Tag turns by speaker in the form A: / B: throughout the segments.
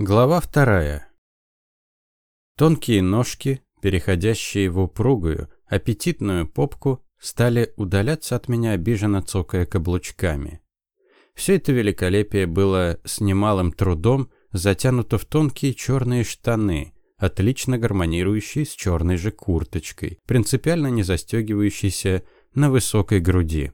A: Глава вторая. Тонкие ножки, переходящие в упругую, аппетитную попку, стали удаляться от меня, обиженно цокая каблучками. Все это великолепие было с немалым трудом затянуто в тонкие черные штаны, отлично гармонирующие с черной же курточкой, принципиально не застегивающейся на высокой груди.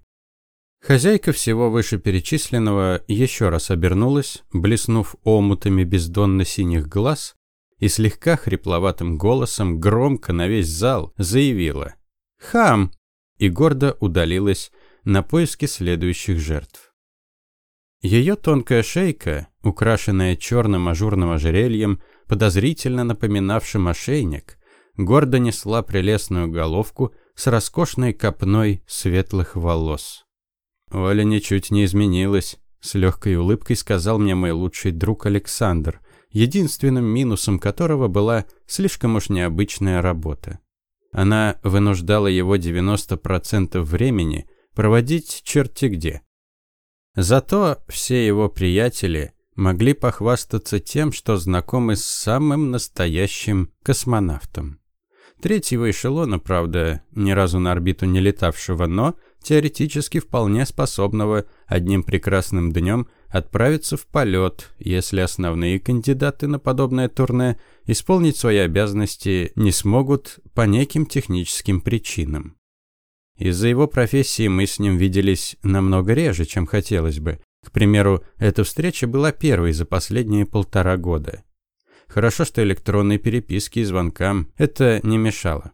A: Хозяйка всего вышеперечисленного еще раз обернулась, блеснув омутами бездонно-синих глаз, и слегка хрипловатым голосом громко на весь зал заявила «Хам!» и гордо удалилась на поиски следующих жертв. Ее тонкая шейка, украшенная черным ажурным ожерельем, подозрительно напоминавшим ошейник, гордо несла прелестную головку с роскошной копной светлых волос. Оля ничуть не изменилась, с легкой улыбкой сказал мне мой лучший друг Александр, единственным минусом которого была слишком уж необычная работа. Она вынуждала его 90% времени проводить черти где. Зато все его приятели могли похвастаться тем, что знакомы с самым настоящим космонавтом. Третьего эшелона, правда, ни разу на орбиту не летавшего, но теоретически вполне способного одним прекрасным днем отправиться в полет, если основные кандидаты на подобное турне исполнить свои обязанности не смогут по неким техническим причинам. Из-за его профессии мы с ним виделись намного реже, чем хотелось бы. К примеру, эта встреча была первой за последние полтора года. Хорошо, что электронные переписки и звонкам это не мешало.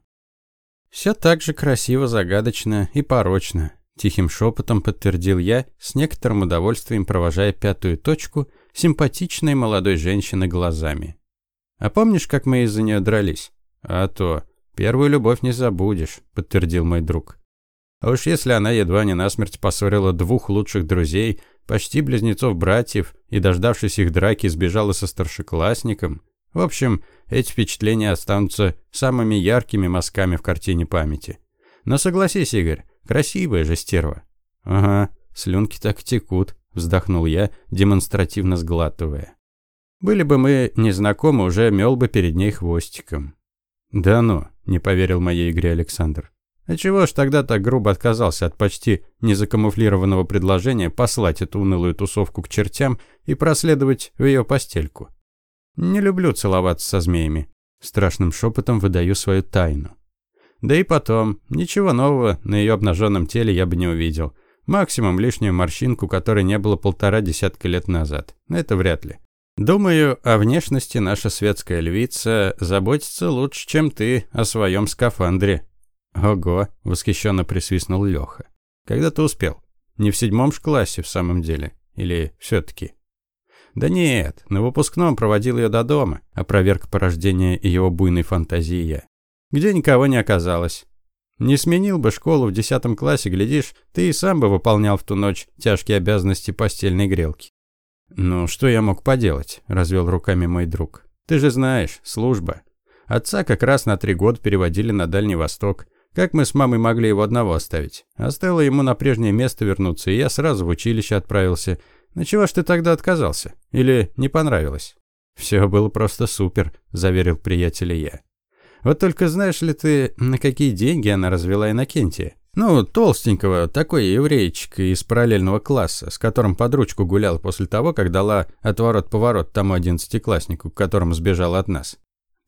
A: Все так же красиво, загадочно и порочно. Тихим шепотом подтвердил я, с некоторым удовольствием провожая пятую точку симпатичной молодой женщины глазами. «А помнишь, как мы из-за нее дрались?» «А то. Первую любовь не забудешь», — подтвердил мой друг. А уж если она едва не насмерть поссорила двух лучших друзей, почти близнецов-братьев, и, дождавшись их драки, сбежала со старшеклассником, в общем, эти впечатления останутся самыми яркими мазками в картине памяти. Но согласись, Игорь, красивая же стерва. Ага, слюнки так текут, вздохнул я, демонстративно сглатывая. Были бы мы незнакомы, уже мел бы перед ней хвостиком. Да ну, не поверил моей игре Александр. А чего ж тогда так грубо отказался от почти незакамуфлированного предложения послать эту унылую тусовку к чертям и проследовать в ее постельку? Не люблю целоваться со змеями. Страшным шепотом выдаю свою тайну. Да и потом, ничего нового на ее обнаженном теле я бы не увидел. Максимум лишнюю морщинку, которой не было полтора десятка лет назад. Это вряд ли. Думаю, о внешности наша светская львица заботится лучше, чем ты о своем скафандре. Ого, восхищенно присвистнул Леха. Когда ты успел? Не в седьмом ж классе в самом деле? Или все-таки? Да нет, на выпускном проводил ее до дома, опроверг порождение ее буйной фантазии я. Где никого не оказалось. Не сменил бы школу в десятом классе, глядишь, ты и сам бы выполнял в ту ночь тяжкие обязанности постельной грелки. «Ну, что я мог поделать?» – развел руками мой друг. «Ты же знаешь, служба. Отца как раз на три года переводили на Дальний Восток. Как мы с мамой могли его одного оставить? Оставила ему на прежнее место вернуться, и я сразу в училище отправился. На чего ж ты тогда отказался? Или не понравилось? Все было просто супер, заверил приятеля я. Вот только знаешь ли ты, на какие деньги она развела Иннокентия? Ну, толстенького, такой еврейчик из параллельного класса, с которым под ручку гулял после того, как дала отворот-поворот тому одиннадцатикласснику, к которому сбежал от нас.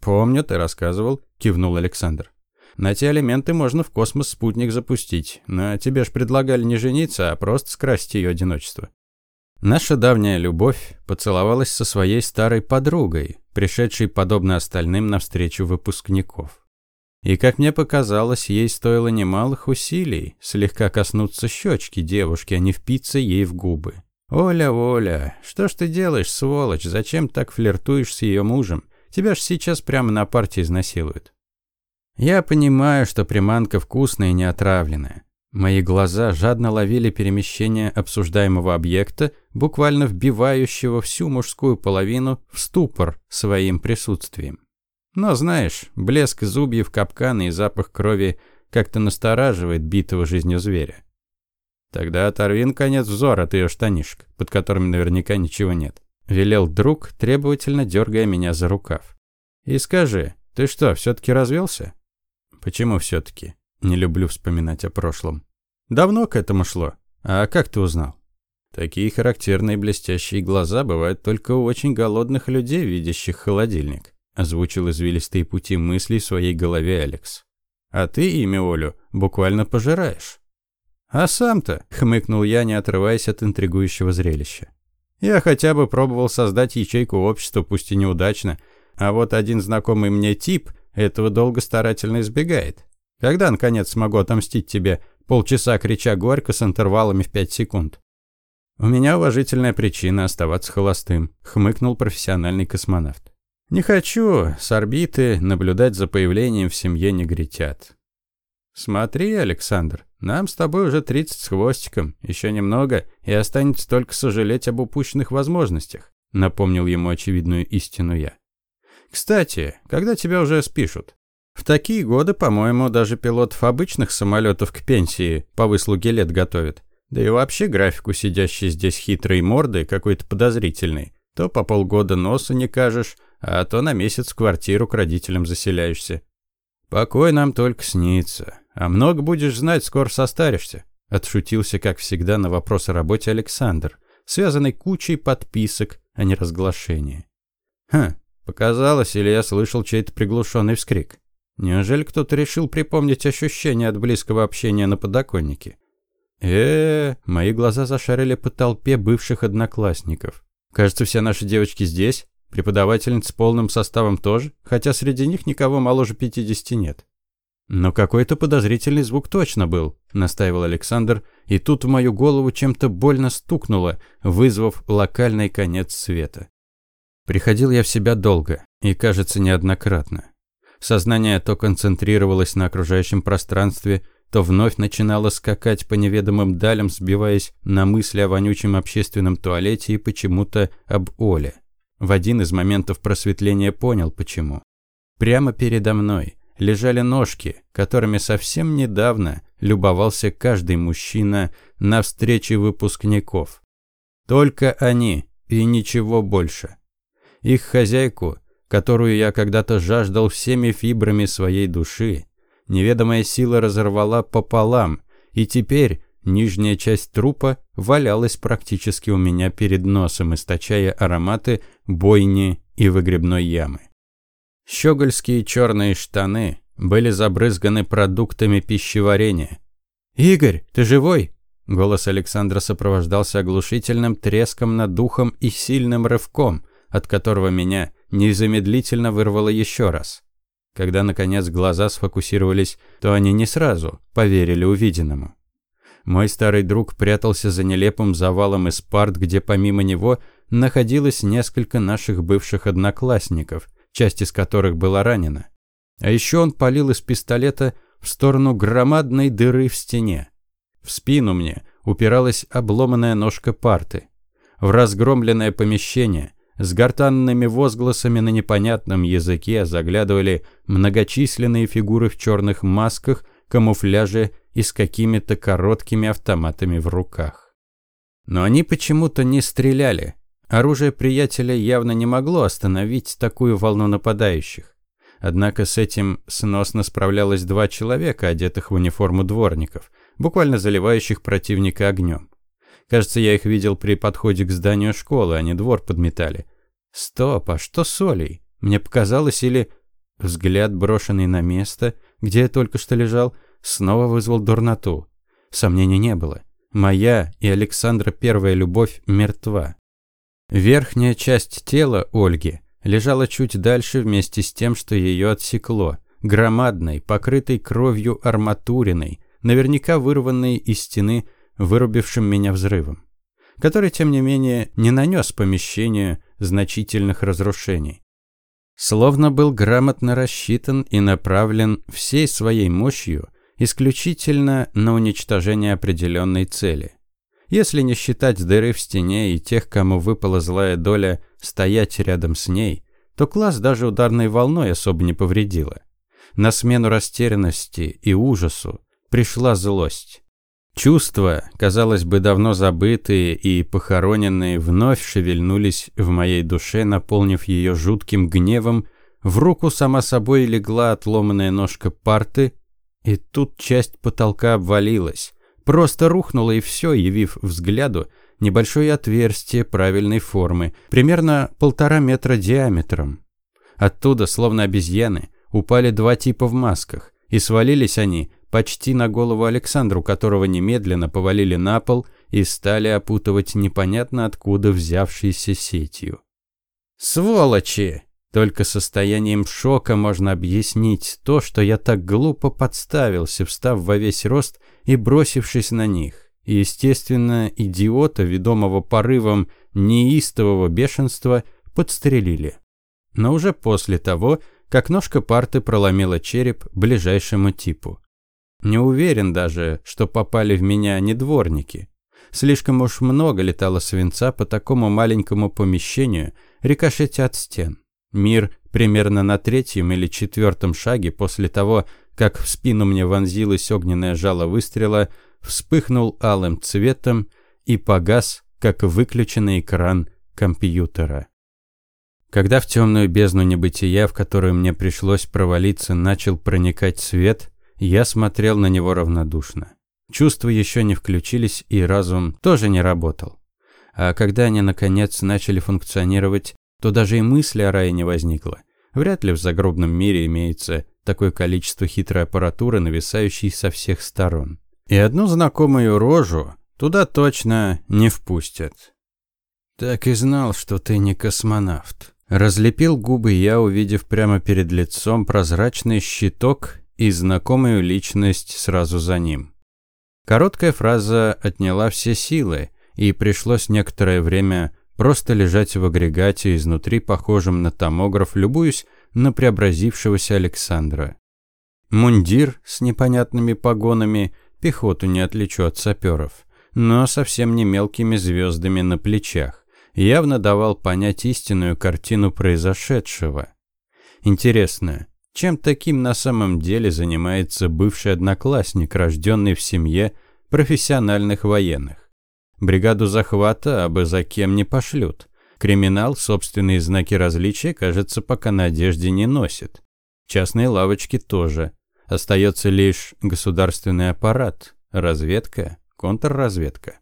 A: «Помню, ты рассказывал», – кивнул Александр. «На те элементы можно в космос спутник запустить, но тебе ж предлагали не жениться, а просто скрасить ее одиночество. Наша давняя любовь поцеловалась со своей старой подругой, пришедшей, подобно остальным, навстречу выпускников. И, как мне показалось, ей стоило немалых усилий слегка коснуться щечки девушки, а не впиться ей в губы. «Оля, Оля, что ж ты делаешь, сволочь? Зачем так флиртуешь с ее мужем? Тебя ж сейчас прямо на парте изнасилуют». Я понимаю, что приманка вкусная и не отравленная. Мои глаза жадно ловили перемещение обсуждаемого объекта, буквально вбивающего всю мужскую половину в ступор своим присутствием. Но знаешь, блеск зубьев капкана и запах крови как-то настораживает битого жизнью зверя. Тогда оторви, наконец, взор от ее штанишек, под которыми наверняка ничего нет. – велел друг, требовательно дергая меня за рукав. «И скажи, ты что, все-таки развелся?» «Почему все-таки?» Не люблю вспоминать о прошлом. «Давно к этому шло. А как ты узнал?» Такие характерные блестящие глаза бывают только у очень голодных людей, видящих холодильник, озвучил извилистые пути мыслей в своей голове Алекс. А ты имя Олю буквально пожираешь. А сам-то, хмыкнул я, не отрываясь от интригующего зрелища. Я хотя бы пробовал создать ячейку общества, пусть и неудачно, а вот один знакомый мне тип этого долго старательно избегает. Когда, наконец, смогу отомстить тебе, полчаса крича горько с интервалами в пять секунд? «У меня уважительная причина оставаться холостым», — хмыкнул профессиональный космонавт. «Не хочу с орбиты наблюдать за появлением в семье негритят». «Смотри, Александр, нам с тобой уже 30 с хвостиком, еще немного, и останется только сожалеть об упущенных возможностях», — напомнил ему очевидную истину я. «Кстати, когда тебя уже спишут?» В такие годы, по-моему, даже пилотов обычных самолетов к пенсии по выслуге лет готовят. Да и вообще графику сидящей здесь хитрой морды какой-то подозрительный. То по полгода носа не кажешь, а то на месяц в квартиру к родителям заселяешься. Покой нам только снится. А много будешь знать, скоро состаришься. Отшутился, как всегда, на вопрос о работе Александр, связанный кучей подписок, а не разглашения. Хм, показалось, или я слышал чей-то приглушенный вскрик. Неужели кто-то решил припомнить ощущение от близкого общения на подоконнике? э, мои глаза зашарили по толпе бывших одноклассников. Кажется, все наши девочки здесь, преподавательниц с полным составом тоже, хотя среди них никого моложе 50 нет. Но какой-то подозрительный звук точно был, настаивал Александр, и тут в мою голову чем-то больно стукнуло, вызвав локальный конец света. Приходил я в себя долго, и, кажется, неоднократно. Сознание то концентрировалось на окружающем пространстве, то вновь начинала скакать по неведомым далям, сбиваясь на мысли о вонючем общественном туалете и почему-то об Оле. В один из моментов просветления понял, почему. Прямо передо мной лежали ножки, которыми совсем недавно любовался каждый мужчина на встрече выпускников. Только они и ничего больше. Их хозяйку, которую я когда-то жаждал всеми фибрами своей души, неведомая сила разорвала пополам, и теперь нижняя часть трупа валялась практически у меня перед носом, источая ароматы бойни и выгребной ямы. Щегольские черные штаны были забрызганы продуктами пищеварения. «Игорь, ты живой?» Голос Александра сопровождался оглушительным треском над духом и сильным рывком, от которого меня незамедлительно вырвало еще раз. Когда, наконец, глаза сфокусировались, то они не сразу поверили увиденному. Мой старый друг прятался за нелепым завалом из парт, где помимо него находилось несколько наших бывших одноклассников, часть из которых была ранена. А еще он палил из пистолета в сторону громадной дыры в стене. В спину мне упиралась обломанная ножка парты. В разгромленное помещение с гортанными возгласами на непонятном языке заглядывали многочисленные фигуры в черных масках, камуфляже и с какими-то короткими автоматами в руках. Но они почему-то не стреляли. Оружие приятеля явно не могло остановить такую волну нападающих. Однако с этим сносно справлялось два человека, одетых в униформу дворников, буквально заливающих противника огнем. Кажется, я их видел при подходе к зданию школы, они двор подметали. Стоп, а что с Олей? Мне показалось, или... Взгляд, брошенный на место, где я только что лежал, снова вызвал дурноту. Сомнений не было. Моя и Александра первая любовь мертва. Верхняя часть тела Ольги лежала чуть дальше вместе с тем, что ее отсекло. Громадной, покрытой кровью арматуриной, наверняка вырванной из стены, вырубившим меня взрывом. Который, тем не менее, не нанес помещению значительных разрушений. Словно был грамотно рассчитан и направлен всей своей мощью исключительно на уничтожение определенной цели. Если не считать дыры в стене и тех, кому выпала злая доля стоять рядом с ней, то класс даже ударной волной особо не повредила. На смену растерянности и ужасу пришла злость. Чувства, казалось бы, давно забытые и похороненные, вновь шевельнулись в моей душе, наполнив ее жутким гневом. В руку сама собой легла отломанная ножка парты, и тут часть потолка обвалилась. Просто рухнула и все, явив взгляду небольшое отверстие правильной формы, примерно полтора метра диаметром. Оттуда, словно обезьяны, упали два типа в масках, и свалились они почти на голову Александру, которого немедленно повалили на пол и стали опутывать непонятно откуда взявшейся сетью. «Сволочи!» Только состоянием шока можно объяснить то, что я так глупо подставился, встав во весь рост и бросившись на них. И, естественно, идиота, ведомого порывом неистового бешенства, подстрелили. Но уже после того, как ножка парты проломила череп ближайшему типу. Не уверен даже, что попали в меня не дворники. Слишком уж много летало свинца по такому маленькому помещению, рикошетя от стен. Мир примерно на третьем или четвертом шаге после того, как в спину мне вонзилось огненное жало выстрела, вспыхнул алым цветом и погас, как выключенный экран компьютера. Когда в темную бездну небытия, в которую мне пришлось провалиться, начал проникать свет, я смотрел на него равнодушно. Чувства еще не включились, и разум тоже не работал. А когда они, наконец, начали функционировать, то даже и мысли о рае не возникло. Вряд ли в загробном мире имеется такое количество хитрой аппаратуры, нависающей со всех сторон. И одну знакомую рожу туда точно не впустят. «Так и знал, что ты не космонавт». Разлепил губы я, увидев прямо перед лицом прозрачный щиток и знакомую личность сразу за ним. Короткая фраза отняла все силы, и пришлось некоторое время просто лежать в агрегате изнутри, похожем на томограф, любуясь на преобразившегося Александра. Мундир с непонятными погонами, пехоту не отличу от саперов, но совсем не мелкими звездами на плечах, явно давал понять истинную картину произошедшего. Интересно, чем таким на самом деле занимается бывший одноклассник, рожденный в семье профессиональных военных? Бригаду захвата абы за кем не пошлют. Криминал собственные знаки различия, кажется, пока на одежде не носит. Частные лавочки тоже. Остается лишь государственный аппарат, разведка, контрразведка.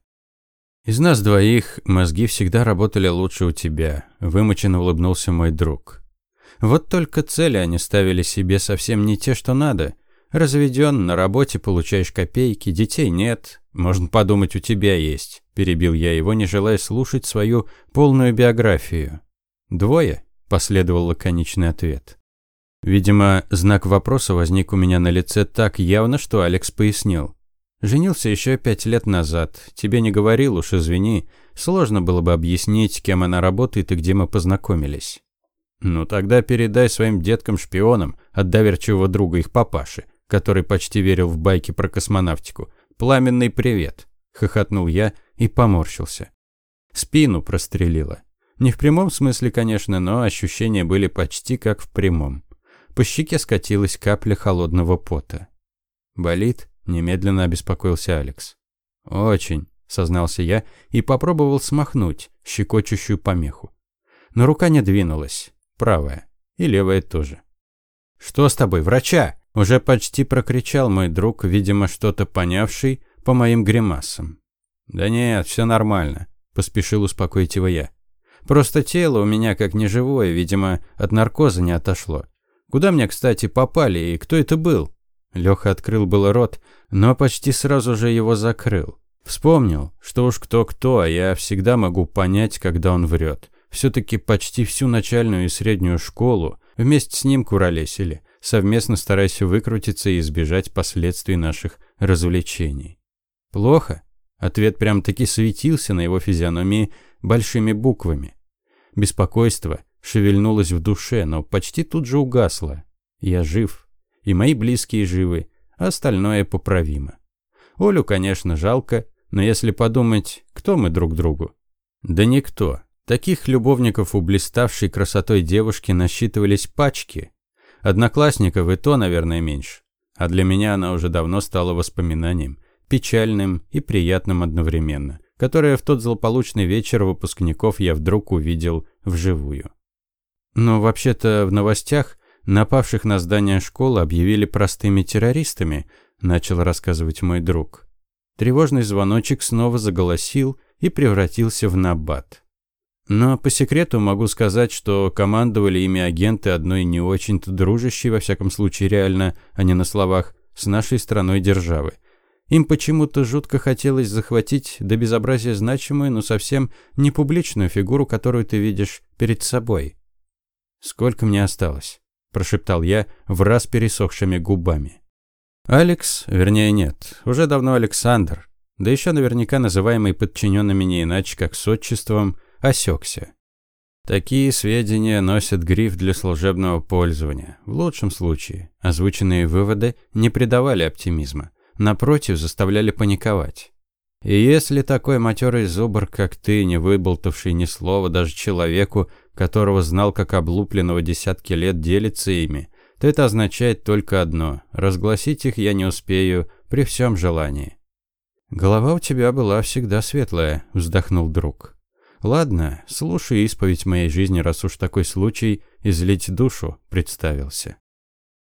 A: Из нас двоих мозги всегда работали лучше у тебя, вымученно улыбнулся мой друг. Вот только цели они ставили себе совсем не те, что надо. Разведен, на работе получаешь копейки, детей нет. Можно подумать, у тебя есть. Перебил я его, не желая слушать свою полную биографию. Двое? Последовал лаконичный ответ. Видимо, знак вопроса возник у меня на лице так явно, что Алекс пояснил. Женился еще пять лет назад. Тебе не говорил, уж извини. Сложно было бы объяснить, кем она работает и где мы познакомились. «Ну тогда передай своим деткам-шпионам от доверчивого друга их папаши, который почти верил в байки про космонавтику. Пламенный привет!» – хохотнул я и поморщился. Спину прострелило. Не в прямом смысле, конечно, но ощущения были почти как в прямом. По щеке скатилась капля холодного пота. «Болит?» – немедленно обеспокоился Алекс. «Очень», – сознался я и попробовал смахнуть щекочущую помеху. Но рука не двинулась правая. И левая тоже. «Что с тобой, врача?» Уже почти прокричал мой друг, видимо, что-то понявший по моим гримасам. «Да нет, все нормально», – поспешил успокоить его я. «Просто тело у меня как неживое, видимо, от наркоза не отошло. Куда мне, кстати, попали и кто это был?» Леха открыл было рот, но почти сразу же его закрыл. Вспомнил, что уж кто-кто, а я всегда могу понять, когда он врет. Все-таки почти всю начальную и среднюю школу вместе с ним куролесили, совместно стараясь выкрутиться и избежать последствий наших развлечений. Плохо? Ответ прям-таки светился на его физиономии большими буквами. Беспокойство шевельнулось в душе, но почти тут же угасло. Я жив, и мои близкие живы, а остальное поправимо. Олю, конечно, жалко, но если подумать, кто мы друг другу? Да никто. Таких любовников у блиставшей красотой девушки насчитывались пачки. Одноклассников и то, наверное, меньше. А для меня она уже давно стала воспоминанием. печальным и приятным одновременно, которое в тот злополучный вечер выпускников я вдруг увидел вживую. Но вообще-то в новостях напавших на здание школы объявили простыми террористами, начал рассказывать мой друг. Тревожный звоночек снова заголосил и превратился в набат. Но по секрету могу сказать, что командовали ими агенты одной не очень-то дружащей, во всяком случае реально, а не на словах, с нашей страной державы. Им почему-то жутко хотелось захватить до безобразия значимую, но совсем не публичную фигуру, которую ты видишь перед собой. «Сколько мне осталось?» – прошептал я в раз пересохшими губами. Алекс, вернее нет, уже давно Александр, да еще наверняка называемый подчиненными не иначе, как с отчеством, осекся. Такие сведения носят гриф для служебного пользования. В лучшем случае озвученные выводы не придавали оптимизма, напротив, заставляли паниковать. И если такой матерый зубр, как ты, не выболтавший ни слова даже человеку, которого знал как облупленного десятки лет, делится ими, то это означает только одно – разгласить их я не успею при всем желании. «Голова у тебя была всегда светлая», – вздохнул друг. «Ладно, слушай исповедь моей жизни, раз уж такой случай, излить душу», – представился.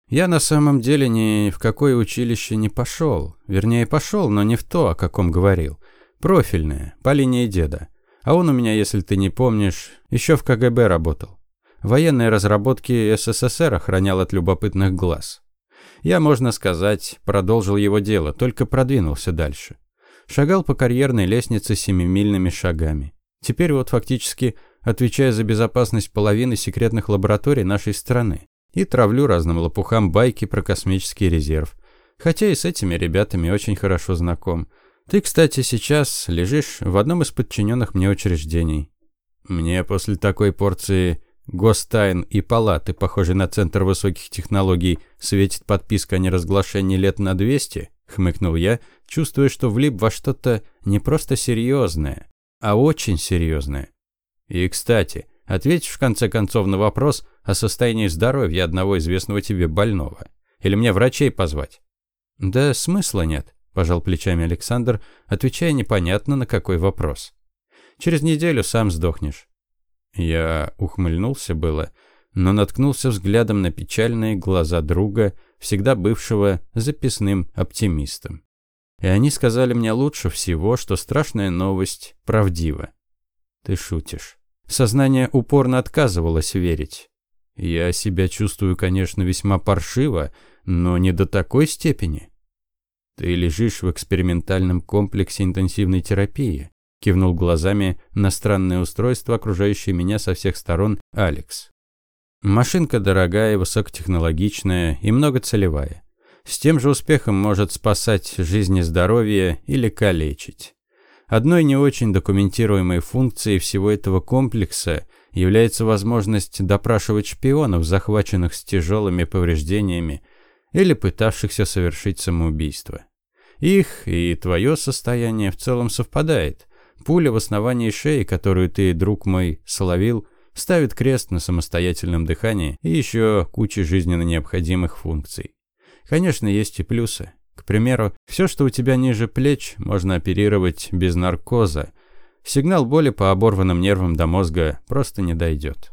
A: Я на самом деле ни в какое училище не пошел. Вернее, пошел, но не в то, о каком говорил. Профильное, по линии деда. А он у меня, если ты не помнишь, еще в КГБ работал. Военные разработки СССР охранял от любопытных глаз. Я, можно сказать, продолжил его дело, только продвинулся дальше. Шагал по карьерной лестнице семимильными шагами. Теперь вот фактически отвечаю за безопасность половины секретных лабораторий нашей страны. И травлю разным лопухам байки про космический резерв. Хотя и с этими ребятами очень хорошо знаком. Ты, кстати, сейчас лежишь в одном из подчиненных мне учреждений. Мне после такой порции гостайн и палаты, похожей на Центр высоких технологий, светит подписка о неразглашении лет на 200, хмыкнул я, чувствуя, что влип во что-то не просто серьезное, а очень серьезное. И, кстати, ответишь в конце концов на вопрос о состоянии здоровья одного известного тебе больного. Или мне врачей позвать? Да смысла нет пожал плечами Александр, отвечая непонятно на какой вопрос. Через неделю сам сдохнешь. Я ухмыльнулся было, но наткнулся взглядом на печальные глаза друга, всегда бывшего записным оптимистом. И они сказали мне лучше всего, что страшная новость правдива. Ты шутишь. Сознание упорно отказывалось верить. Я себя чувствую, конечно, весьма паршиво, но не до такой степени. «Ты лежишь в экспериментальном комплексе интенсивной терапии», кивнул глазами на странное устройство, окружающее меня со всех сторон Алекс. Машинка дорогая, высокотехнологичная и многоцелевая. С тем же успехом может спасать жизни здоровье или калечить. Одной не очень документируемой функцией всего этого комплекса является возможность допрашивать шпионов, захваченных с тяжелыми повреждениями или пытавшихся совершить самоубийство. Их и твое состояние в целом совпадает. Пуля в основании шеи, которую ты, друг мой, словил, ставит крест на самостоятельном дыхании и еще куча жизненно необходимых функций. Конечно, есть и плюсы. К примеру, все, что у тебя ниже плеч, можно оперировать без наркоза. Сигнал боли по оборванным нервам до мозга просто не дойдет.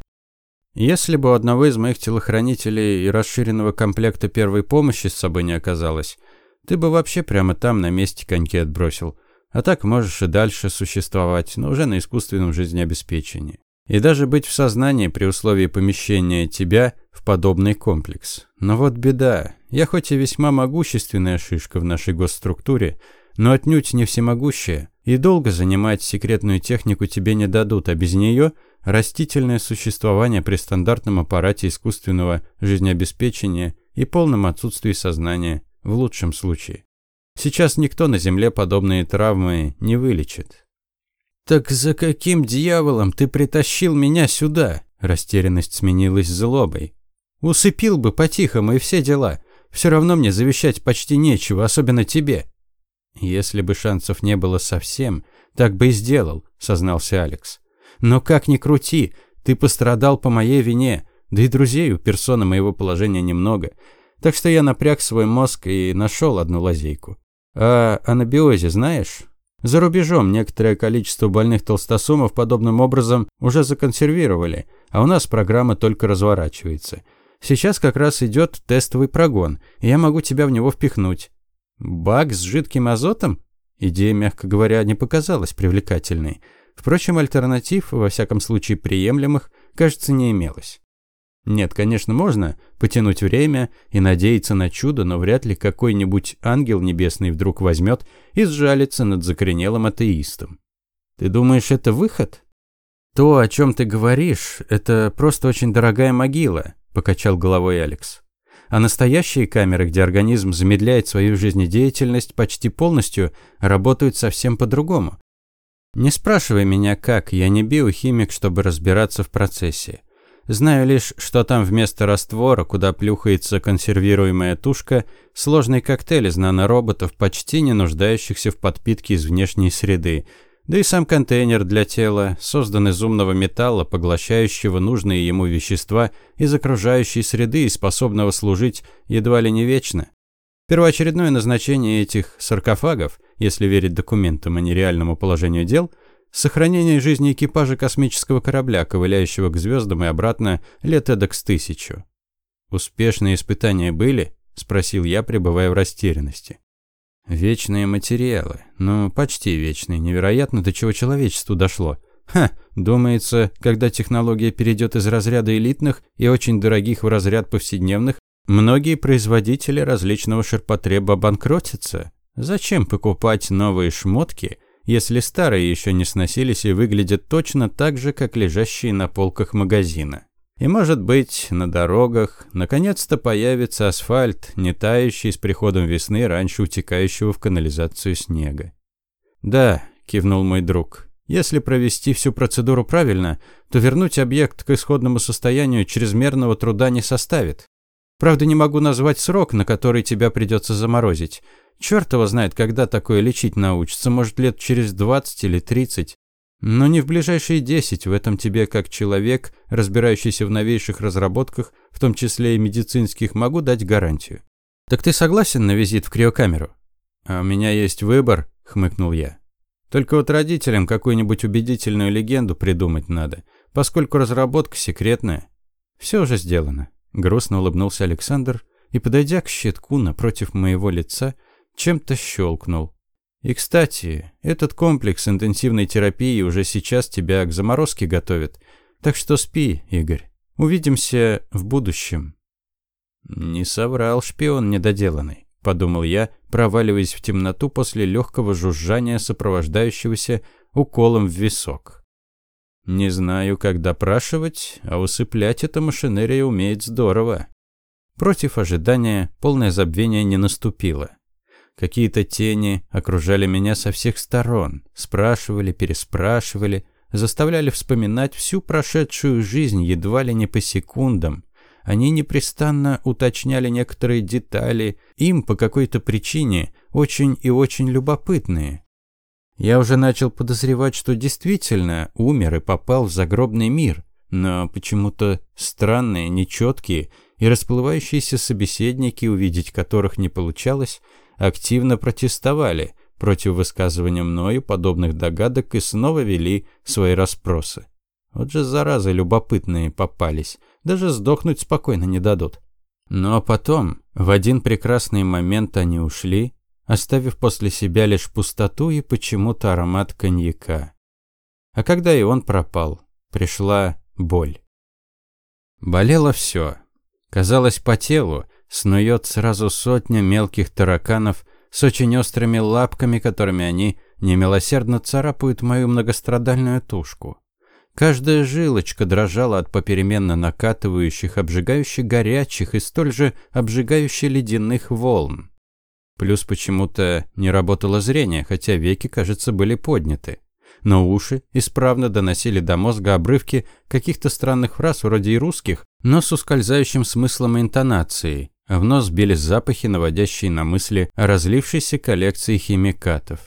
A: Если бы у одного из моих телохранителей и расширенного комплекта первой помощи с собой не оказалось, ты бы вообще прямо там на месте коньки отбросил. А так можешь и дальше существовать, но уже на искусственном жизнеобеспечении. И даже быть в сознании при условии помещения тебя в подобный комплекс. Но вот беда. Я хоть и весьма могущественная шишка в нашей госструктуре, но отнюдь не всемогущая. И долго занимать секретную технику тебе не дадут, а без нее растительное существование при стандартном аппарате искусственного жизнеобеспечения и полном отсутствии сознания – в лучшем случае. Сейчас никто на Земле подобные травмы не вылечит. «Так за каким дьяволом ты притащил меня сюда?» Растерянность сменилась злобой. «Усыпил бы по-тихому и все дела. Все равно мне завещать почти нечего, особенно тебе». «Если бы шансов не было совсем, так бы и сделал», — сознался Алекс. «Но как ни крути, ты пострадал по моей вине, да и друзей у персоны моего положения немного. Так что я напряг свой мозг и нашел одну лазейку. А анабиозе знаешь? За рубежом некоторое количество больных толстосумов подобным образом уже законсервировали, а у нас программа только разворачивается. Сейчас как раз идет тестовый прогон, и я могу тебя в него впихнуть. Бак с жидким азотом? Идея, мягко говоря, не показалась привлекательной. Впрочем, альтернатив, во всяком случае приемлемых, кажется, не имелось. Нет, конечно, можно потянуть время и надеяться на чудо, но вряд ли какой-нибудь ангел небесный вдруг возьмет и сжалится над закоренелым атеистом. Ты думаешь, это выход? То, о чем ты говоришь, это просто очень дорогая могила, покачал головой Алекс. А настоящие камеры, где организм замедляет свою жизнедеятельность почти полностью, работают совсем по-другому. Не спрашивай меня как, я не биохимик, чтобы разбираться в процессе. Знаю лишь, что там вместо раствора, куда плюхается консервируемая тушка, сложный коктейль из нанороботов, почти не нуждающихся в подпитке из внешней среды. Да и сам контейнер для тела создан из умного металла, поглощающего нужные ему вещества из окружающей среды и способного служить едва ли не вечно. Первоочередное назначение этих саркофагов, если верить документам, а не реальному положению дел – Сохранение жизни экипажа космического корабля, ковыляющего к звездам и обратно лет эдак с тысячу. «Успешные испытания были?» – спросил я, пребывая в растерянности. «Вечные материалы. Ну, почти вечные. Невероятно, до чего человечеству дошло. Ха, думается, когда технология перейдет из разряда элитных и очень дорогих в разряд повседневных, многие производители различного ширпотреба обанкротятся. Зачем покупать новые шмотки – если старые еще не сносились и выглядят точно так же, как лежащие на полках магазина. И, может быть, на дорогах наконец-то появится асфальт, не тающий с приходом весны раньше утекающего в канализацию снега. «Да», – кивнул мой друг, – «если провести всю процедуру правильно, то вернуть объект к исходному состоянию чрезмерного труда не составит. Правда, не могу назвать срок, на который тебя придется заморозить. Черт его знает, когда такое лечить научится, может, лет через 20 или 30. Но не в ближайшие 10, в этом тебе, как человек, разбирающийся в новейших разработках, в том числе и медицинских, могу дать гарантию. Так ты согласен на визит в криокамеру? А у меня есть выбор, хмыкнул я. Только вот родителям какую-нибудь убедительную легенду придумать надо, поскольку разработка секретная. Все уже сделано. Грустно улыбнулся Александр и, подойдя к щитку напротив моего лица, чем-то щелкнул. И, кстати, этот комплекс интенсивной терапии уже сейчас тебя к заморозке готовит. Так что спи, Игорь. Увидимся в будущем. Не соврал шпион недоделанный, подумал я, проваливаясь в темноту после легкого жужжания, сопровождающегося уколом в висок. Не знаю, как допрашивать, а усыплять эта машинерия умеет здорово. Против ожидания полное забвение не наступило. Какие-то тени окружали меня со всех сторон, спрашивали, переспрашивали, заставляли вспоминать всю прошедшую жизнь едва ли не по секундам. Они непрестанно уточняли некоторые детали, им по какой-то причине очень и очень любопытные. Я уже начал подозревать, что действительно умер и попал в загробный мир, но почему-то странные, нечеткие и расплывающиеся собеседники, увидеть которых не получалось, активно протестовали против высказывания мною подобных догадок и снова вели свои расспросы. Вот же заразы любопытные попались, даже сдохнуть спокойно не дадут. Но потом, в один прекрасный момент они ушли, оставив после себя лишь пустоту и почему-то аромат коньяка. А когда и он пропал, пришла боль. Болело все. Казалось, по телу снует сразу сотня мелких тараканов с очень острыми лапками, которыми они немилосердно царапают мою многострадальную тушку. Каждая жилочка дрожала от попеременно накатывающих, обжигающих горячих и столь же обжигающих ледяных волн. Плюс почему-то не работало зрение, хотя веки, кажется, были подняты. Но уши исправно доносили до мозга обрывки каких-то странных фраз, вроде и русских, но с ускользающим смыслом и интонацией, в нос били запахи, наводящие на мысли о разлившейся коллекции химикатов.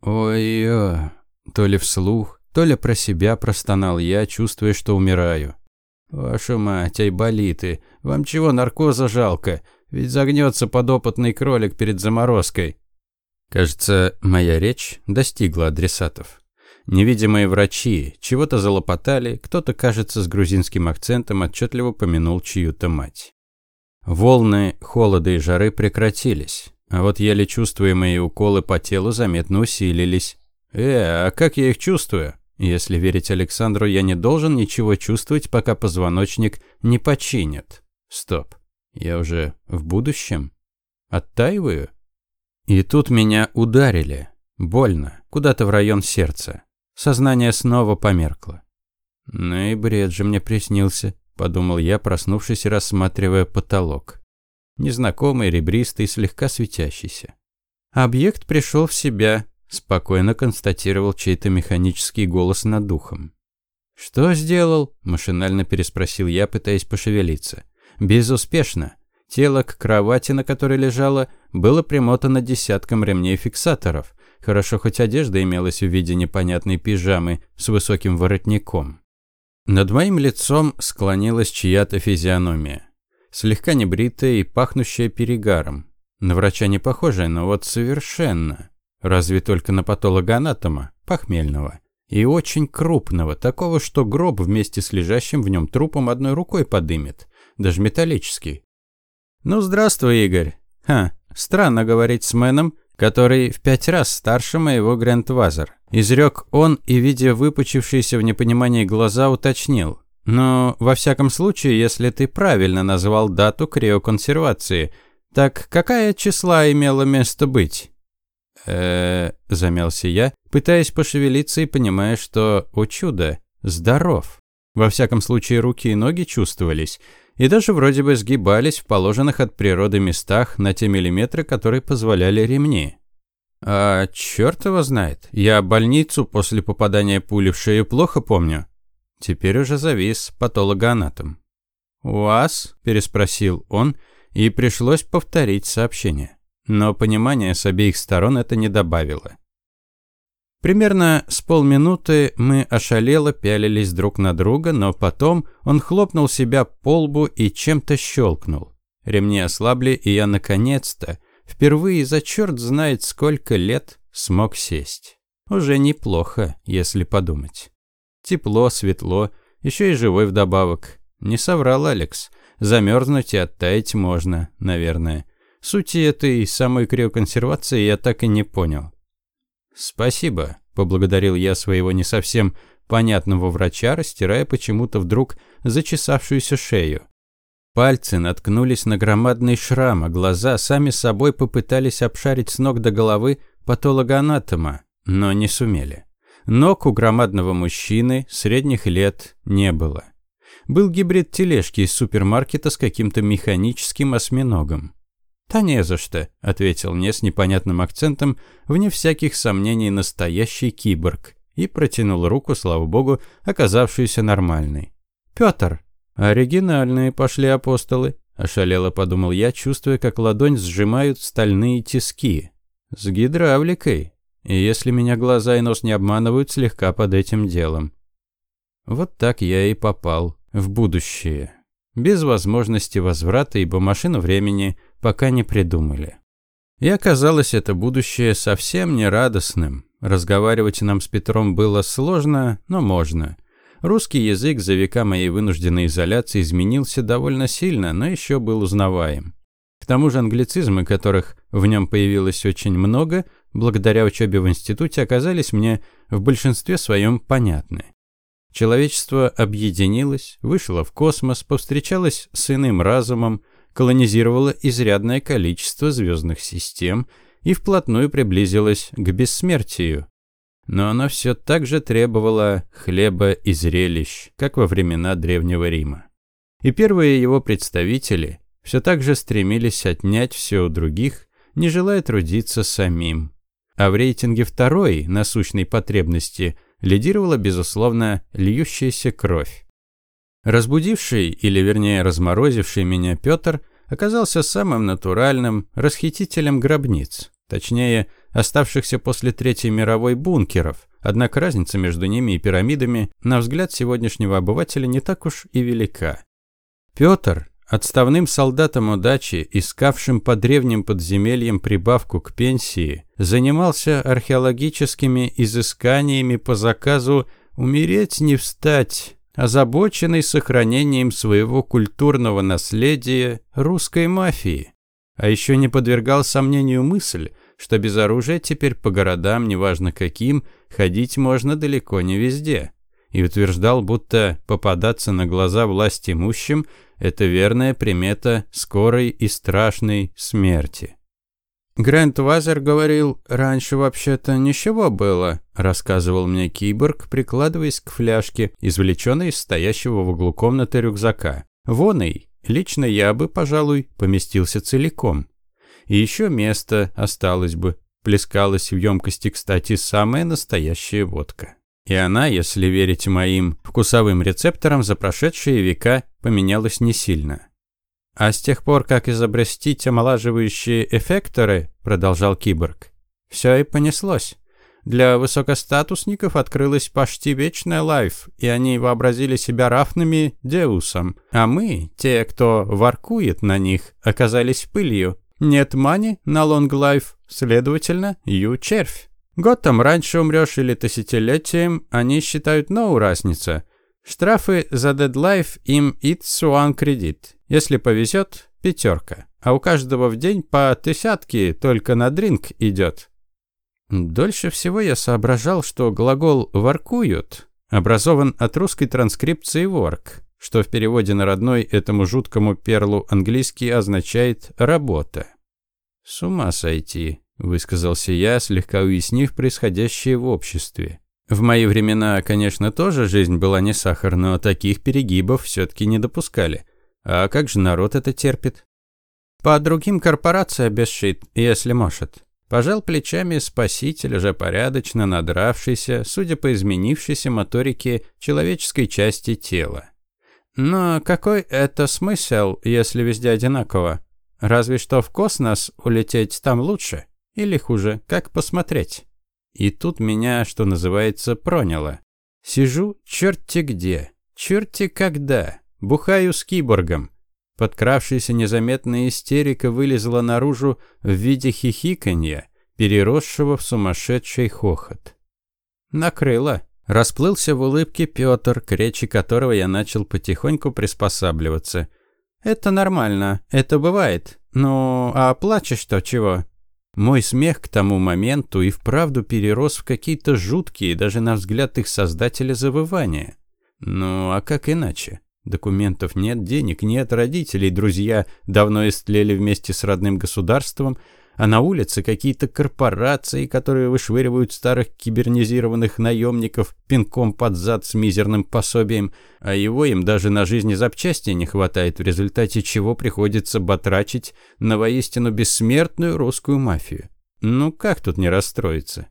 A: «Ой-ой!» То ли вслух, то ли про себя простонал я, чувствуя, что умираю. «Ваша мать, айболиты! Вам чего наркоза жалко? Ведь загнется подопытный кролик перед заморозкой!» Кажется, моя речь достигла адресатов. Невидимые врачи чего-то залопотали, кто-то, кажется, с грузинским акцентом отчетливо помянул чью-то мать. Волны холода и жары прекратились, а вот еле чувствуемые уколы по телу заметно усилились. Э, а как я их чувствую? Если верить Александру, я не должен ничего чувствовать, пока позвоночник не починят. Стоп. Я уже в будущем? Оттаиваю? И тут меня ударили. Больно. Куда-то в район сердца. Сознание снова померкло. Ну и бред же мне приснился, подумал я, проснувшись и рассматривая потолок. Незнакомый, ребристый, слегка светящийся. Объект пришел в себя, спокойно констатировал чей-то механический голос над духом. «Что сделал?» – машинально переспросил я, пытаясь пошевелиться. «Безуспешно. Тело к кровати, на которой лежало, было примотано десятком ремней фиксаторов. Хорошо, хоть одежда имелась в виде непонятной пижамы с высоким воротником. Над моим лицом склонилась чья-то физиономия. Слегка небритая и пахнущая перегаром. На врача не похожая, но вот совершенно. Разве только на патологоанатома, похмельного. И очень крупного, такого, что гроб вместе с лежащим в нем трупом одной рукой подымет. Даже металлический. «Ну, здравствуй, Игорь. Ха, странно говорить с Мэном, который в пять раз старше моего Грандвазер. Изрек он и, видя выпучившиеся в непонимании глаза, уточнил. Но, во всяком случае, если ты правильно назвал дату криоконсервации, так какая числа имело место быть? э замялся я, пытаясь пошевелиться и понимая, что, о чудо, здоров. Во всяком случае, руки и ноги чувствовались, и даже вроде бы сгибались в положенных от природы местах на те миллиметры, которые позволяли ремни. А черт его знает, я больницу после попадания пули в шею плохо помню. Теперь уже завис патологоанатом. «УАЗ?» – переспросил он, и пришлось повторить сообщение. Но понимания с обеих сторон это не добавило. Примерно с полминуты мы ошалело пялились друг на друга, но потом он хлопнул себя по лбу и чем-то щелкнул. Ремни ослабли, и я наконец-то, впервые за черт знает сколько лет, смог сесть. Уже неплохо, если подумать. Тепло, светло, еще и живой вдобавок. Не соврал Алекс. Замерзнуть и оттаять можно, наверное. Сути этой самой криоконсервации я так и не понял. «Спасибо», – поблагодарил я своего не совсем понятного врача, растирая почему-то вдруг зачесавшуюся шею. Пальцы наткнулись на громадный шрам, а глаза сами собой попытались обшарить с ног до головы патологоанатома, но не сумели. Ног у громадного мужчины средних лет не было. Был гибрид тележки из супермаркета с каким-то механическим осьминогом. «Да не за что», — ответил мне с непонятным акцентом, вне всяких сомнений настоящий киборг, и протянул руку, слава богу, оказавшуюся нормальной. «Пётр!» «Оригинальные пошли апостолы», — ошалело подумал я, чувствуя, как ладонь сжимают стальные тиски. «С гидравликой. И если меня глаза и нос не обманывают, слегка под этим делом». Вот так я и попал в будущее. Без возможности возврата, ибо машину времени пока не придумали. И оказалось это будущее совсем не радостным. Разговаривать нам с Петром было сложно, но можно. Русский язык за века моей вынужденной изоляции изменился довольно сильно, но еще был узнаваем. К тому же англицизмы, которых в нем появилось очень много, благодаря учебе в институте, оказались мне в большинстве своем понятны. Человечество объединилось, вышло в космос, повстречалось с иным разумом, колонизировала изрядное количество звездных систем и вплотную приблизилась к бессмертию. Но она все так же требовала хлеба и зрелищ, как во времена Древнего Рима. И первые его представители все так же стремились отнять все у других, не желая трудиться самим. А в рейтинге второй насущной потребности лидировала, безусловно, льющаяся кровь. Разбудивший, или вернее разморозивший меня Петр, оказался самым натуральным расхитителем гробниц, точнее, оставшихся после Третьей мировой бункеров, однако разница между ними и пирамидами, на взгляд сегодняшнего обывателя, не так уж и велика. Петр Отставным солдатам удачи, искавшим по древним подземельям прибавку к пенсии, занимался археологическими изысканиями по заказу «умереть не встать», озабоченный сохранением своего культурного наследия русской мафии. А еще не подвергал сомнению мысль, что без оружия теперь по городам, неважно каким, ходить можно далеко не везде. И утверждал, будто попадаться на глаза власть имущим – это верная примета скорой и страшной смерти. «Грэнд Вазер говорил, раньше вообще-то ничего было», рассказывал мне киборг, прикладываясь к фляжке, извлеченной из стоящего в углу комнаты рюкзака. «Вон и, лично я бы, пожалуй, поместился целиком. И еще место осталось бы. Плескалась в емкости, кстати, самая настоящая водка. И она, если верить моим вкусовым рецепторам, за прошедшие века поменялась не сильно. А с тех пор, как изобрести омолаживающие эффекторы, продолжал киборг, все и понеслось. Для высокостатусников открылась почти вечная лайф, и они вообразили себя рафными Деусом. А мы, те, кто воркует на них, оказались пылью. Нет мани на лонг лайф, следовательно, ю червь. Годом раньше умрешь или тысячелетием, они считают ноу разница. Штрафы за дедлайф им it's one кредит. Если повезет, пятерка. А у каждого в день по десятке только на дринк идет. Дольше всего я соображал, что глагол «воркуют» образован от русской транскрипции «work», что в переводе на родной этому жуткому перлу английский означает «работа». «С ума сойти», – высказался я, слегка уяснив происходящее в обществе. В мои времена, конечно, тоже жизнь была не сахар, но таких перегибов все-таки не допускали. А как же народ это терпит? По другим корпорациям бесшит, если может. Пожал плечами спаситель, уже порядочно надравшийся, судя по изменившейся моторике человеческой части тела. Но какой это смысл, если везде одинаково? Разве что в космос улететь там лучше. Или хуже, как посмотреть. И тут меня, что называется, проняло. Сижу черти где, черти когда, бухаю с киборгом. Подкравшаяся незаметная истерика вылезла наружу в виде хихиканья, переросшего в сумасшедший хохот. Накрыло. Расплылся в улыбке Пётр, к речи которого я начал потихоньку приспосабливаться. «Это нормально, это бывает. Ну, а плачешь-то чего?» Мой смех к тому моменту и вправду перерос в какие-то жуткие, даже на взгляд их создателя, завывания. Ну, а как иначе? Документов нет, денег нет, родителей, друзья давно истлели вместе с родным государством, а на улице какие-то корпорации, которые вышвыривают старых кибернизированных наемников пинком под зад с мизерным пособием, а его им даже на жизни запчасти не хватает, в результате чего приходится батрачить на воистину бессмертную русскую мафию. Ну как тут не расстроиться?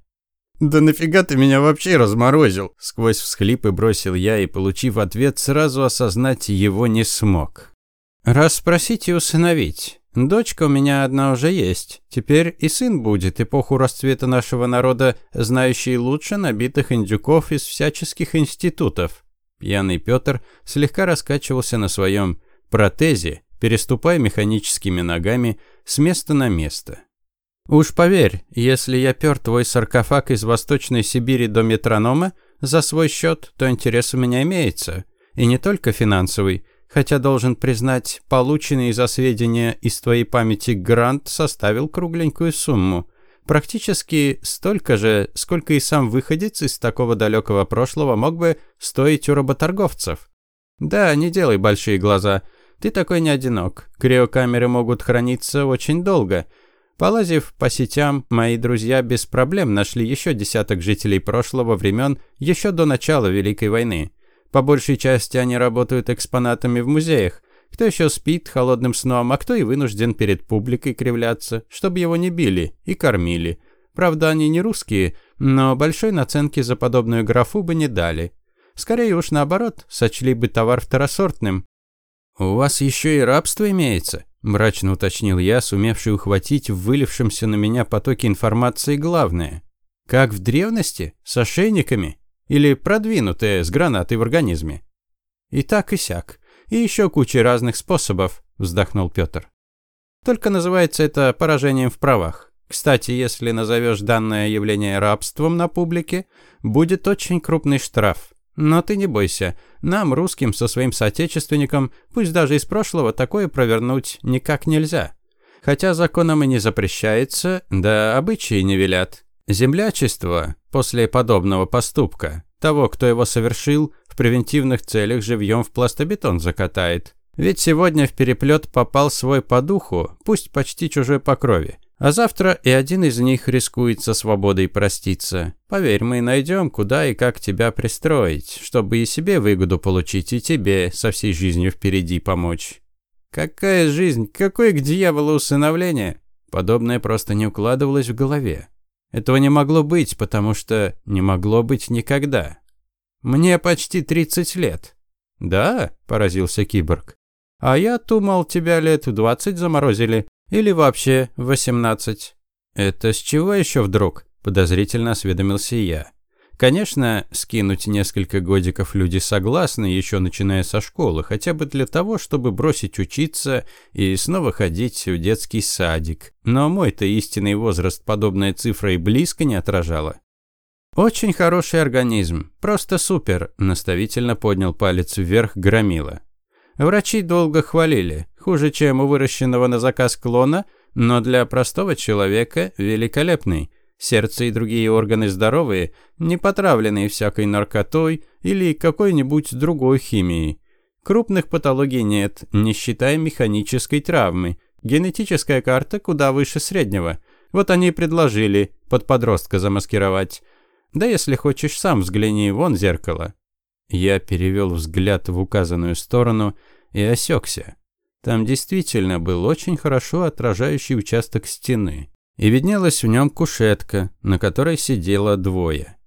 A: «Да нафига ты меня вообще разморозил?» Сквозь всхлипы бросил я и, получив ответ, сразу осознать его не смог. «Расспросить и усыновить. Дочка у меня одна уже есть. Теперь и сын будет, эпоху расцвета нашего народа, знающий лучше набитых индюков из всяческих институтов. Пьяный Петр слегка раскачивался на своем протезе, переступая механическими ногами с места на место. «Уж поверь, если я пер твой саркофаг из Восточной Сибири до метронома за свой счет, то интерес у меня имеется. И не только финансовый. Хотя, должен признать, полученный за сведения из твоей памяти грант составил кругленькую сумму. Практически столько же, сколько и сам выходец из такого далекого прошлого мог бы стоить у работорговцев. Да, не делай большие глаза. Ты такой не одинок. Криокамеры могут храниться очень долго. Полазив по сетям, мои друзья без проблем нашли еще десяток жителей прошлого времен еще до начала Великой войны. По большей части они работают экспонатами в музеях. Кто еще спит холодным сном, а кто и вынужден перед публикой кривляться, чтобы его не били и кормили. Правда, они не русские, но большой наценки за подобную графу бы не дали. Скорее уж наоборот, сочли бы товар второсортным. «У вас еще и рабство имеется?» – мрачно уточнил я, сумевший ухватить в вылившемся на меня потоке информации главное. «Как в древности? С ошейниками?» Или продвинутые с гранатой в организме. И так и сяк. И еще куча разных способов. вздохнул Петр. Только называется это поражением в правах. Кстати, если назовешь данное явление рабством на публике, будет очень крупный штраф. Но ты не бойся, нам, русским, со своим соотечественником, пусть даже из прошлого, такое провернуть никак нельзя. Хотя законом и не запрещается, да обычаи не велят. Землячество после подобного поступка, того, кто его совершил, в превентивных целях живьем в пластобетон закатает. Ведь сегодня в переплет попал свой по духу, пусть почти чужой по крови. А завтра и один из них рискует со свободой проститься. Поверь, мы найдем, куда и как тебя пристроить, чтобы и себе выгоду получить, и тебе со всей жизнью впереди помочь. Какая жизнь? Какое к дьяволу усыновление? Подобное просто не укладывалось в голове. Этого не могло быть, потому что не могло быть никогда. Мне почти 30 лет. Да, поразился киборг. А я думал, тебя лет в 20 заморозили. Или вообще 18. Это с чего еще вдруг? Подозрительно осведомился я. Конечно, скинуть несколько годиков люди согласны, еще начиная со школы, хотя бы для того, чтобы бросить учиться и снова ходить в детский садик. Но мой-то истинный возраст подобная цифра и близко не отражала. «Очень хороший организм, просто супер», – наставительно поднял палец вверх Громила. Врачи долго хвалили, хуже, чем у выращенного на заказ клона, но для простого человека великолепный. Сердце и другие органы здоровые, не потравленные всякой наркотой или какой-нибудь другой химией. Крупных патологий нет, не считая механической травмы. Генетическая карта куда выше среднего. Вот они и предложили под подростка замаскировать. Да если хочешь, сам взгляни вон зеркало. Я перевел взгляд в указанную сторону и осекся. Там действительно был очень хорошо отражающий участок стены. И виднелась в нем кушетка, на которой сидело двое.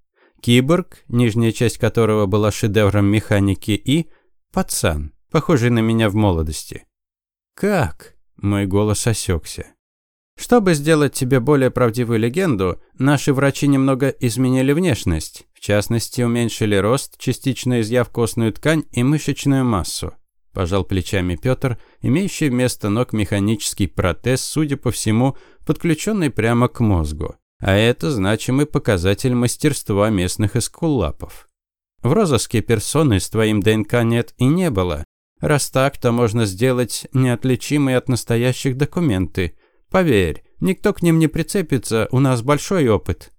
A: Киборг, нижняя часть которого была шедевром механики, и пацан, похожий на меня в молодости. «Как?» – мой голос осекся. Чтобы сделать тебе более правдивую легенду, наши врачи немного изменили внешность. В частности, уменьшили рост, частично изъяв костную ткань и мышечную массу. Пожал плечами Петр, имеющий вместо ног механический протез, судя по всему, подключенный прямо к мозгу. А это значимый показатель мастерства местных эскулапов. В розыске персоны с твоим ДНК нет и не было. Раз так, то можно сделать неотличимые от настоящих документы – Поверь, никто к ним не прицепится, у нас большой опыт.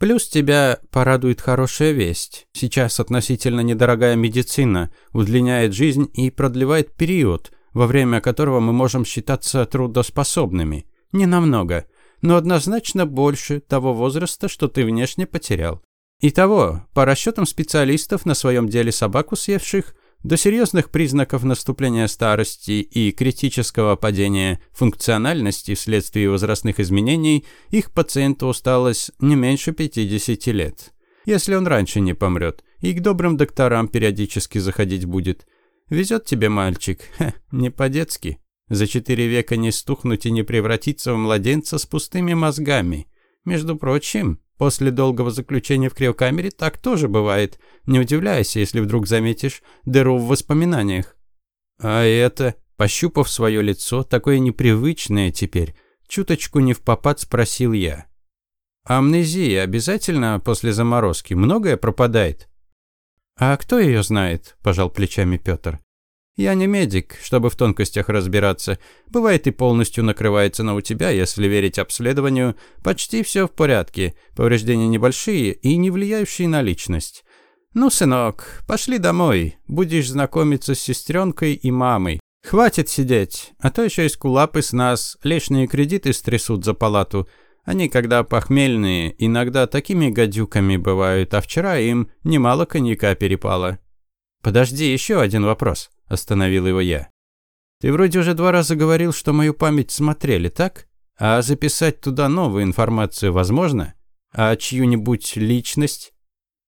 A: Плюс тебя порадует хорошая весть. Сейчас относительно недорогая медицина удлиняет жизнь и продлевает период, во время которого мы можем считаться трудоспособными. Не намного, но однозначно больше того возраста, что ты внешне потерял. Итого, по расчетам специалистов на своем деле собаку съевших, до серьезных признаков наступления старости и критического падения функциональности вследствие возрастных изменений их пациенту осталось не меньше 50 лет. Если он раньше не помрет, и к добрым докторам периодически заходить будет. Везет тебе, мальчик, Ха, не по-детски. За четыре века не стухнуть и не превратиться в младенца с пустыми мозгами. Между прочим, После долгого заключения в криокамере так тоже бывает. Не удивляйся, если вдруг заметишь дыру в воспоминаниях. А это, пощупав свое лицо, такое непривычное теперь, чуточку не в попад спросил я. Амнезия обязательно после заморозки многое пропадает? А кто ее знает? пожал плечами Петр. Я не медик, чтобы в тонкостях разбираться. Бывает и полностью накрывается, но у тебя, если верить обследованию, почти все в порядке. Повреждения небольшие и не влияющие на личность. Ну, сынок, пошли домой. Будешь знакомиться с сестренкой и мамой. Хватит сидеть, а то еще из кулапы с нас лишние кредиты стрясут за палату. Они, когда похмельные, иногда такими гадюками бывают, а вчера им немало коньяка перепало. Подожди, еще один вопрос. Остановил его я. Ты вроде уже два раза говорил, что мою память смотрели, так? А записать туда новую информацию возможно? А чью-нибудь личность?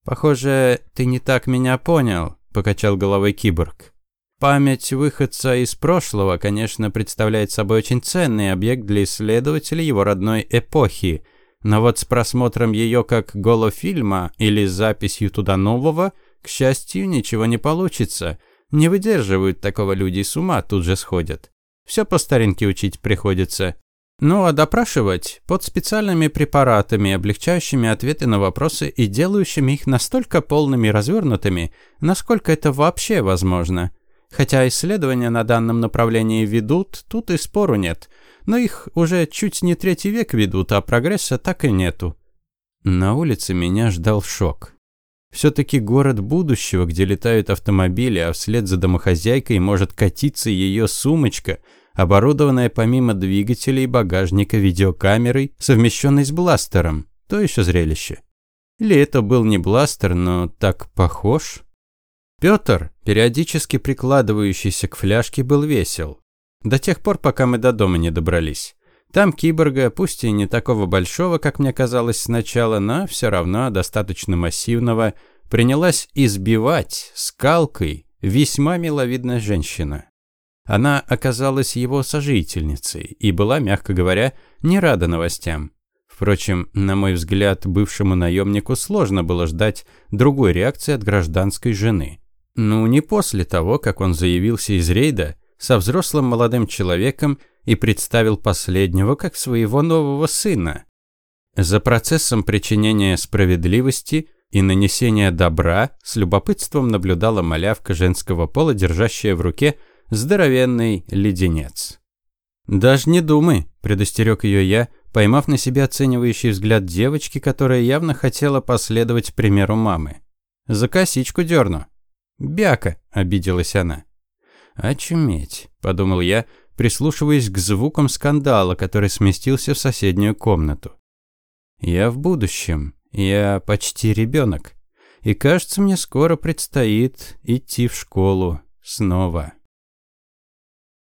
A: Похоже, ты не так меня понял, покачал головой киборг. Память выходца из прошлого, конечно, представляет собой очень ценный объект для исследователей его родной эпохи, но вот с просмотром ее как голофильма или записью туда нового, к счастью, ничего не получится – не выдерживают такого люди с ума, тут же сходят. Все по старинке учить приходится. Ну а допрашивать под специальными препаратами, облегчающими ответы на вопросы и делающими их настолько полными и развернутыми, насколько это вообще возможно. Хотя исследования на данном направлении ведут, тут и спору нет. Но их уже чуть не третий век ведут, а прогресса так и нету. На улице меня ждал шок. Все-таки город будущего, где летают автомобили, а вслед за домохозяйкой может катиться ее сумочка – оборудованная помимо двигателей и багажника видеокамерой, совмещенной с бластером. То еще зрелище. Или это был не бластер, но так похож? Петр, периодически прикладывающийся к фляжке, был весел. До тех пор, пока мы до дома не добрались. Там киборга, пусть и не такого большого, как мне казалось сначала, но все равно достаточно массивного, принялась избивать скалкой весьма миловидная женщина. Она оказалась его сожительницей и была, мягко говоря, не рада новостям. Впрочем, на мой взгляд, бывшему наемнику сложно было ждать другой реакции от гражданской жены. Ну, не после того, как он заявился из рейда со взрослым молодым человеком и представил последнего как своего нового сына. За процессом причинения справедливости и нанесения добра с любопытством наблюдала малявка женского пола, держащая в руке – здоровенный леденец. «Даже не думай», – предостерег ее я, поймав на себе оценивающий взгляд девочки, которая явно хотела последовать примеру мамы. «За косичку дерну». «Бяка», – обиделась она. «Очуметь», – подумал я, прислушиваясь к звукам скандала, который сместился в соседнюю комнату. «Я в будущем. Я почти ребенок. И кажется, мне скоро предстоит идти в школу снова».